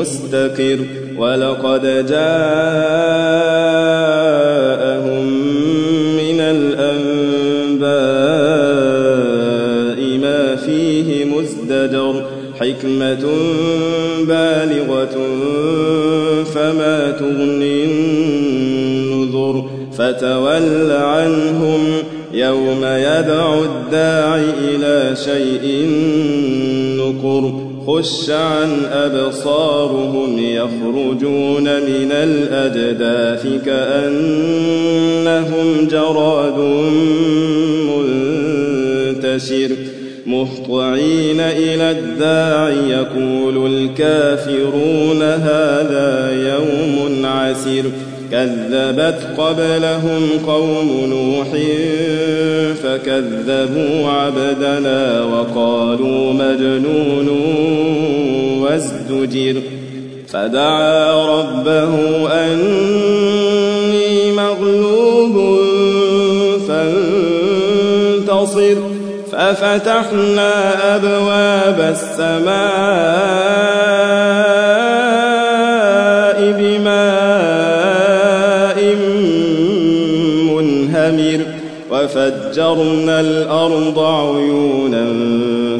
مستقر ولقد جاءهم من الأنباء ما فيه مزدجر حكمة بالغة خش عن أبصارهم يخرجون من الأجداث كأنهم جراد منتشر مهطعين إلى الداع يقول الكافرون هذا يوم عسر كذبت قبلهم قوم نوح فكذبوا عبدنا وقالوا مجنون وازدجر. فدعا ربه أني مغلوب فانتصر. ففتحنا أبواب السماء بماء منهمر. وفجرنا الأرض عيونا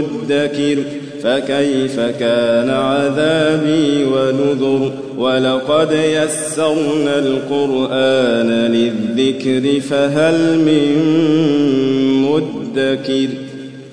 مدكر فكيف كان عذابي ونذر ولقد يسرنا القرآن للذكر فهل من مدكر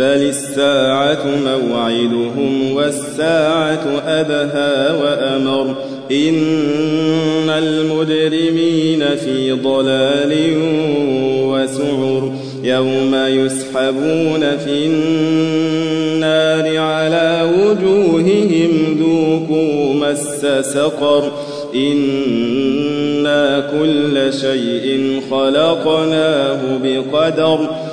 بل الساعة موعدهم والساعة أدهى وأمر إن المجرمين في ضلال وسعر يوم يسحبون في النار على وجوههم ذوقوا مس سقر إنا كل شيء خلقناه بقدر